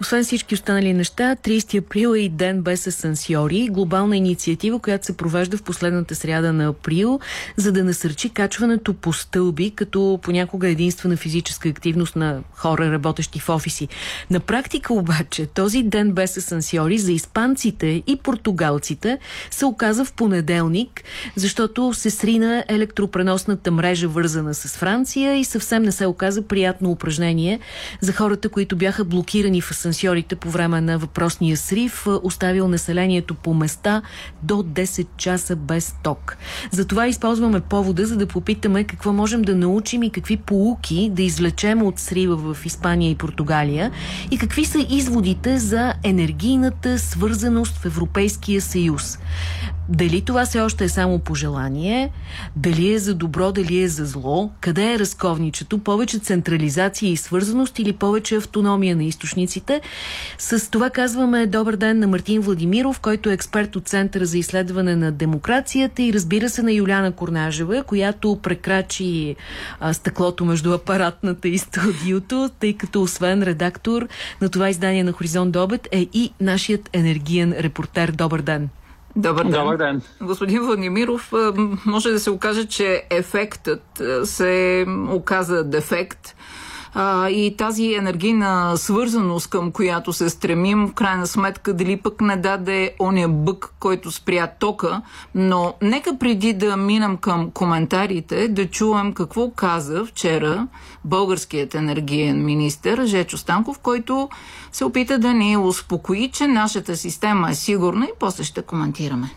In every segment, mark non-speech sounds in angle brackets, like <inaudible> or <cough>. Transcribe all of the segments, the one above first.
Освен всички останали неща, 30 април е и ден без асансьори, глобална инициатива, която се провежда в последната сряда на април, за да насърчи качването по стълби, като понякога единствена физическа активност на хора, работещи в офиси. На практика обаче този ден без асансьори за испанците и португалците се оказа в понеделник, защото се срина електропреносната мрежа вързана с Франция и съвсем не се оказа приятно упражнение за хората, които бяха блокирани в асансьорите по време на въпросния срив, оставил населението по места до 10 часа без ток. Затова използваме повода, за да попитаме какво можем да научим и какви полуки да извлечем от срива в Испания и Португалия и какви са изводите за енергийната свързаност в Европейския съюз. Дали това все още е само пожелание, дали е за добро, дали е за зло, къде е разковничето, повече централизация и свързаност или повече автономия на източниците. С това казваме добър ден на Мартин Владимиров, който е експерт от Центъра за изследване на демокрацията и разбира се на Юляна Корнажева, която прекрачи а, стъклото между апаратната и студиото, тъй като освен редактор на това издание на Хоризонт Добед е и нашият енергиен репортер. Добър ден! Добър ден. Добър ден. Господин Владимиров, може да се окаже, че ефектът се оказа дефект а, и тази енергийна свързаност, към която се стремим, в крайна сметка, дали пък не даде оня бък, който спря тока. Но нека преди да минам към коментарите, да чуем какво каза вчера българският енергиен министр Жечо Станков, който се опита да ни успокои, че нашата система е сигурна и после ще коментираме.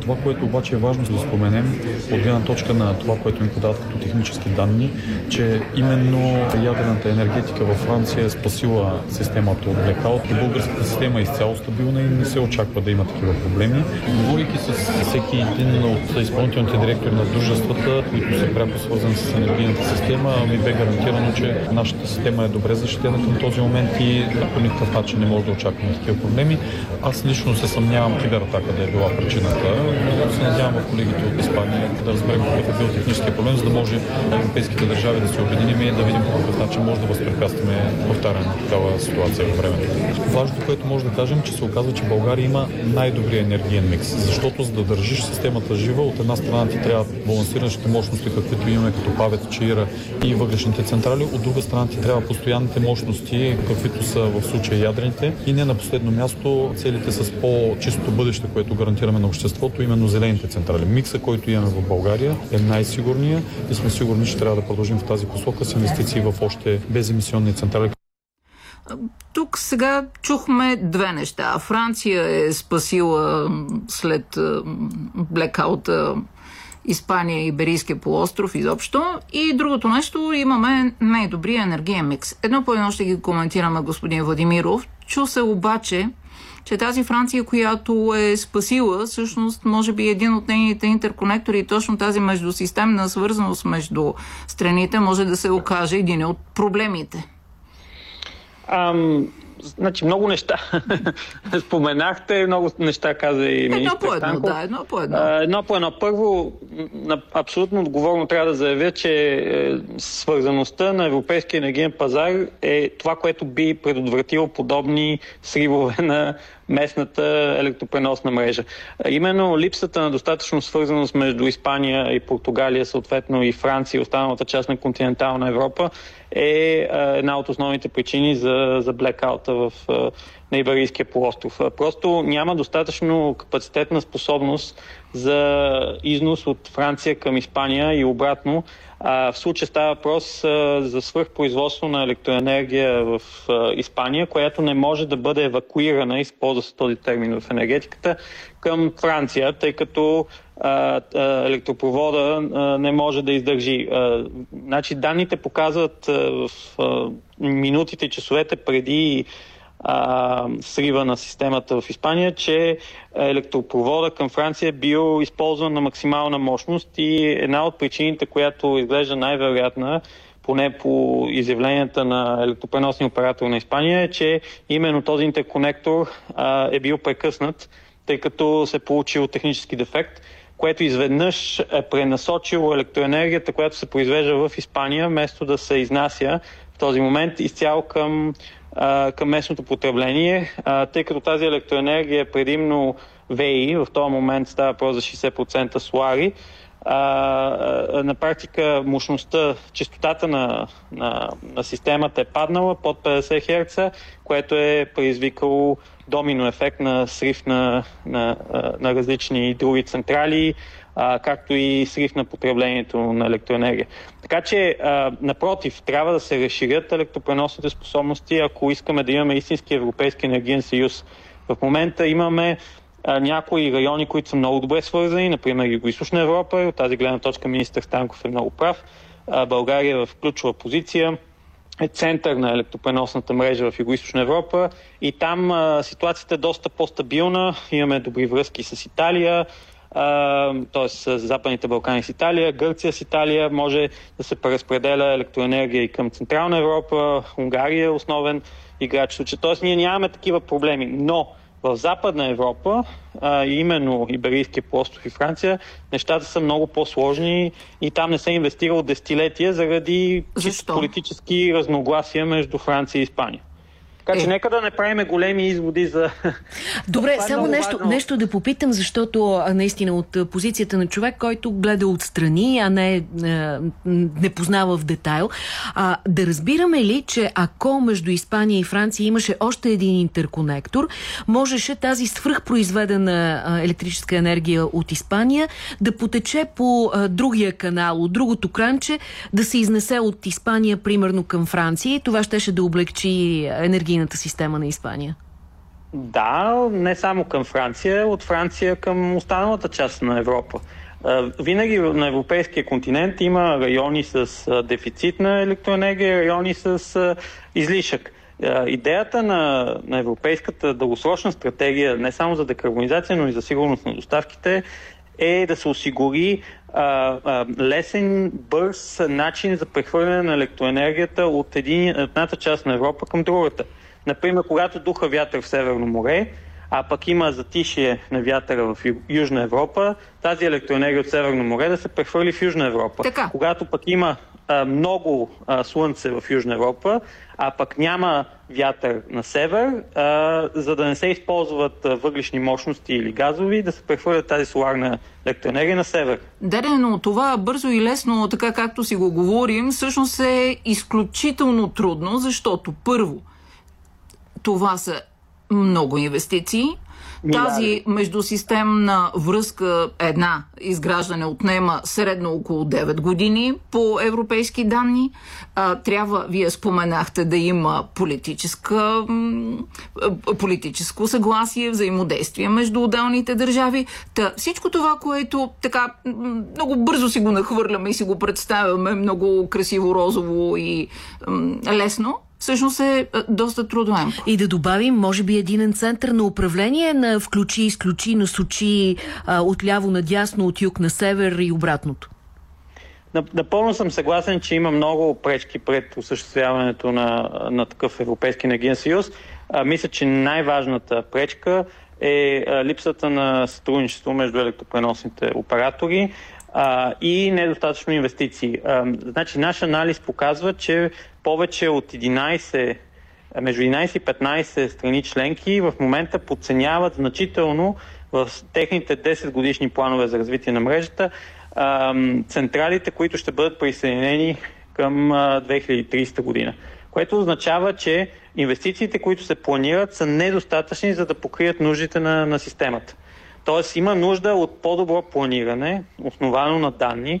Това, което обаче е важно да споменем, от гледна точка на това, което ми подават като технически данни, че именно ядрената енергетика във Франция е спасила системата от блекаут и българската система е изцяло стабилна и не се очаква да има такива проблеми. Говорейки с всеки един от изпълнителните директори на дружествата, които са пряко свързани с енергийната система, ми бе гарантирано, че нашата система е добре защитена към този момент и по никакъв начин не може да очакваме такива проблеми. Аз лично се съмнявам кибератака да е била причината много се надявам в колегите от Испания да разберем какъв е бил техническия проблем, за да може европейските държави да се обединим и да видим по какъв начин може да възпрепятстваме повтаряне на такава ситуация в времето. Важното, което може да кажем, че се оказва, че България има най-добрия енергиен микс, защото за да държиш системата жива, от една страна ти трябва балансиращите мощности, каквито имаме като Павец, Чиира и въглешните централи, от друга страна ти трябва постоянните мощности, каквито са в случая ядрените и не на последно място целите с по-чистото бъдеще, което гарантираме на обществото защото именно зелените централи. Микса, който имаме в България е най-сигурния и сме сигурни, че трябва да продължим в тази посока с инвестиции в още беземисионни централи. Тук сега чухме две неща. Франция е спасила след блекаута Испания и Иберийския полуостров изобщо. И другото нещо, имаме най-добрия енергиен микс. Едно по едно ще ги коментираме господин Владимиров. Чу се обаче, че тази Франция, която е спасила, всъщност, може би един от нейните интерконектори и точно тази междусистемна свързаност между страните може да се окаже един от проблемите. Ам, Значи много неща <laughs> споменахте, много неща каза и министър Едно по едно, Станков. да, едно по едно. А, едно по едно. Първо, абсолютно отговорно трябва да заявя, че е, свързаността на европейския енергиен пазар е това, което би предотвратило подобни сривове <laughs> на местната електропреносна мрежа. Именно липсата на достатъчно свързаност между Испания и Португалия, съответно и Франция и останалата част на континентална Европа е една от основните причини за, за блекаута в на Иберийския полуостров. Просто няма достатъчно капацитетна способност за износ от Франция към Испания и обратно. А, в случая става въпрос а, за свърхпроизводство на електроенергия в а, Испания, която не може да бъде евакуирана, използва се този термин в енергетиката, към Франция, тъй като а, а, електропровода а, не може да издържи. А, значи данните показват а, в а, минутите и часовете преди а, срива на системата в Испания, че електропровода към Франция е бил използван на максимална мощност и една от причините, която изглежда най-вероятна, поне по изявленията на електропреносния оператор на Испания, е, че именно този интерконектор а, е бил прекъснат, тъй като се е получил технически дефект, което изведнъж е пренасочило електроенергията, която се произвежда в Испания, вместо да се изнася в този момент изцяло към към местното потребление, а, тъй като тази електроенергия е предимно ВЕИ, в този момент става про за 60% солари, а, на практика мощността, частотата на, на, на системата е паднала под 50 Хц, което е предизвикало домино ефект на срив на, на, на различни други централи, а, както и срив на потреблението на електроенергия. Така че, а, напротив, трябва да се разширят електропреносните способности, ако искаме да имаме истински Европейски енергиен съюз. В момента имаме а, някои райони, които са много добре свързани, например Юго-Источна Европа. От тази гледна точка министър Станков е много прав. А, България е в ключова позиция е център на електропреносната мрежа в Юго-Источна Европа и там а, ситуацията е доста по-стабилна. Имаме добри връзки с Италия, т.е. с Западните Балкани с Италия, Гърция с Италия, може да се преразпределя електроенергия и към Централна Европа, Унгария е основен играч. Т.е. ние нямаме такива проблеми, но в Западна Европа, а, именно Иберийския полуостров и Франция, нещата са много по-сложни и там не се инвестира от десетилетия заради политически разногласия между Франция и Испания. Така че е. нека да не правиме големи изводи за... Добре, <laughs> е само нещо, нещо да попитам, защото наистина от позицията на човек, който гледа отстрани, а не, не познава в детайл, а, да разбираме ли, че ако между Испания и Франция имаше още един интерконектор, можеше тази свръхпроизведена електрическа енергия от Испания да потече по а, другия канал, от другото кранче, да се изнесе от Испания, примерно към Франция и това щеше да облегчи енергия енергийната система на Испания? Да, не само към Франция, от Франция към останалата част на Европа. Винаги на европейския континент има райони с дефицит на електроенергия, райони с излишък. Идеята на, на европейската дългосрочна стратегия, не само за декарбонизация, но и за сигурност на доставките, е да се осигури а, а, лесен, бърз начин за прехвърляне на електроенергията от един, едната част на Европа към другата. Например, когато духа вятър в Северно море, а пък има затишие на вятъра в Южна Европа, тази електроенергия от Северно море да се прехвърли в Южна Европа. Така. Когато пък има а, много а, слънце в Южна Европа, а пък няма вятър на север, а, за да не се използват въглишни мощности или газови, да се прехвърлят тази соларна електроенергия на север. Да, но това бързо и лесно, така както си го говорим, всъщност е изключително трудно, защото първо, това са много инвестиции. Тази междусистемна връзка, една изграждане отнема средно около 9 години по европейски данни. А, трябва, вие споменахте, да има политическа, политическо съгласие, взаимодействие между отделните държави. Та, всичко това, което така много бързо си го нахвърляме и си го представяме много красиво, розово и м, лесно, всъщност е, е доста трудоемко. И да добавим, може би, един център на управление на включи, изключи, насочи от ляво надясно, от юг на север и обратното. Напълно съм съгласен, че има много пречки пред осъществяването на, на такъв Европейски енергиен съюз. А, мисля, че най-важната пречка е а, липсата на сътрудничество между електропреносните оператори а, и недостатъчно инвестиции. А, значи, наш анализ показва, че повече от 11, между 11 и 15 страни членки в момента подценяват значително в техните 10 годишни планове за развитие на мрежата централите, които ще бъдат присъединени към 2030 година. Което означава, че инвестициите, които се планират, са недостатъчни, за да покрият нуждите на, на системата. Тоест има нужда от по-добро планиране, основано на данни,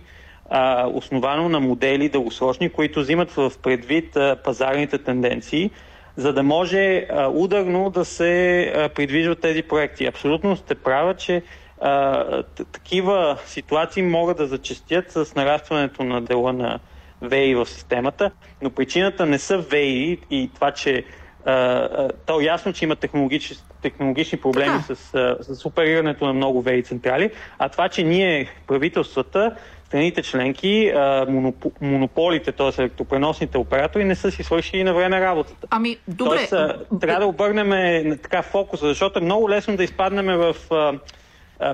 а, основано на модели дългосрочни, които взимат в предвид а, пазарните тенденции, за да може а, ударно да се а, придвижват тези проекти. Абсолютно сте права, че а, такива ситуации могат да зачастят с нарастването на дела на ВЕИ в системата, но причината не са ВЕИ и това, че то е ясно, че има технологични, технологични проблеми с, с оперирането на много ВЕИ централи, а това, че ние, правителствата, страните членки, монополите, т.е. електропреносните оператори, не са си свършили на време работата. Ами, добре. Тоест, трябва да обърнем така фокуса, защото е много лесно да изпаднем в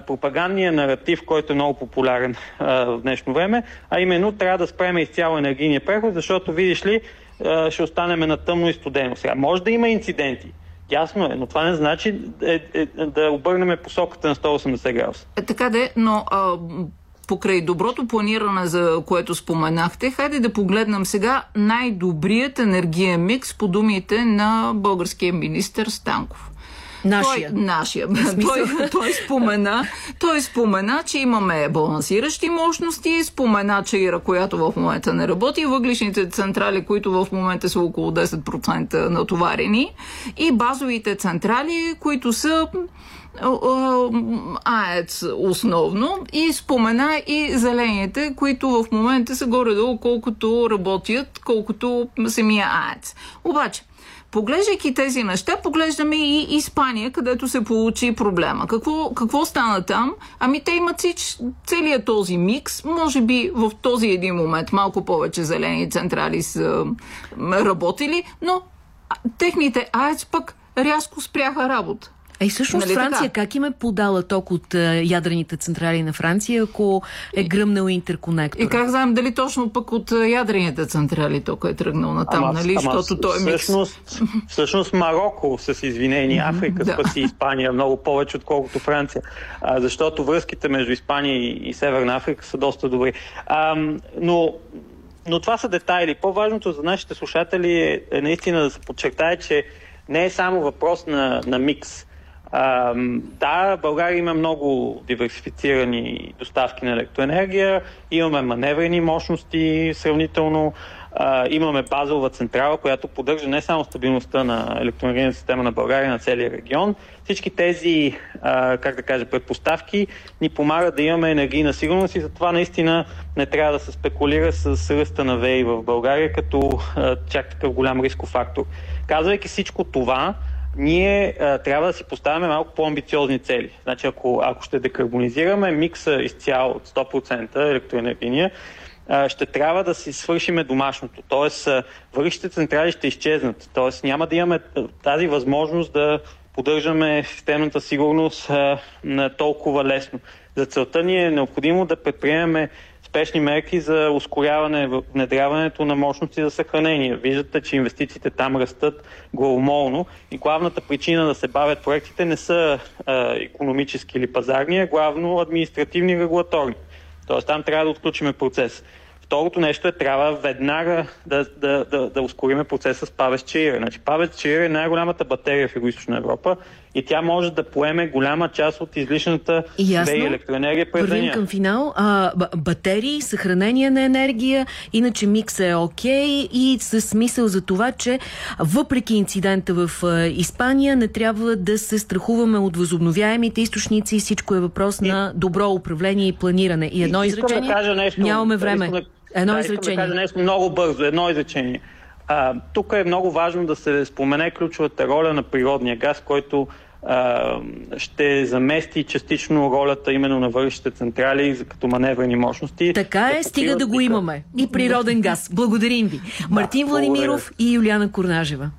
пропагандния наратив, който е много популярен в днешно време, а именно трябва да спреме изцяло енергийния преход, защото видиш ли, ще останем на тъмно и студено. Сега, може да има инциденти, Ясно е, но това не значи е, е, да обърнем посоката на 180 градуса. Е, така де, но а, покрай доброто планиране, за което споменахте, хайде да погледнем сега най-добрият енергиен микс по думите на българския министр Станков. Нашия. Той, нашия. Той, той, спомена, той спомена, че имаме балансиращи мощности, спомена, че Ира, която в момента не работи, въглишните централи, които в момента са около 10% натоварени и базовите централи, които са АЕЦ основно и спомена и зелените, които в момента са горе-долу колкото работят, колкото самия АЕЦ. Обаче, Поглеждайки тези неща, поглеждаме и Испания, където се получи проблема. Какво, какво стана там? Ами те имат целият този микс. Може би в този един момент малко повече зелени централи са работили, но техните АЕЦ пък рязко спряха работа. А и всъщност нали Франция така? как им е подала ток от uh, ядрените централи на Франция, ако е гръмнал интерконектор? И как знаем дали точно пък от ядрените централи ток е тръгнал на там, ама, нали? Ама, Защото той е всъщност, <laughs> всъщност Марокко, с извинение, Африка да. спаси Испания много повече, отколкото Франция. А, защото връзките между Испания и, и Северна Африка са доста добри. А, но но това са детайли. По-важното за нашите слушатели е, е наистина да се подчертае, че не е само въпрос на, на микс. Да, България има много диверсифицирани доставки на електроенергия, имаме маневрени мощности сравнително, имаме базова централа, която поддържа не само стабилността на електроенергийната система на България, на целия регион. Всички тези, как да кажа, предпоставки ни помагат да имаме енергийна сигурност и затова наистина не трябва да се спекулира с ръста на ВЕИ в България като чак такъв голям рисков фактор. Казвайки всичко това, ние а, трябва да си поставяме малко по-амбициозни цели. Значи, ако, ако ще декарбонизираме микса изцяло от 100% електроенергия, ще трябва да си свършиме домашното. Тоест, въглищите централи ще изчезнат. Тоест, няма да имаме тази възможност да поддържаме системната сигурност на толкова лесно. За целта ни е необходимо да предприемем спешни мерки за ускоряване внедряването на мощности за съхранение. Виждате, че инвестициите там растат главомолно и главната причина да се бавят проектите не са а, економически или пазарни, а главно административни и регулаторни. Тоест там трябва да отключиме процес. Второто нещо е, трябва веднага да, да, да, да ускориме процеса с Павец Чаира. Значи, Павец Чаира е най-голямата батерия в Юго-Источна Европа и тя може да поеме голяма част от излишната ВЕИ електроенергия през деня. към финал. А, батерии, съхранение на енергия, иначе микс е окей okay, и с смисъл за това, че въпреки инцидента в Испания не трябва да се страхуваме от възобновяемите източници. Всичко е въпрос и... на добро управление и планиране. И едно изречение. Да нещо, Нямаме време. Да, Едно да, изречение. Да кажа нещо много бързо. Едно изречение. А, тук е много важно да се спомене ключовата роля на природния газ, който ще замести частично ролята именно на въглищите централи като маневрени мощности. Така е, стига да го имаме. И природен газ. Благодарим ви. Мартин Владимиров и Юлиана Корнажева.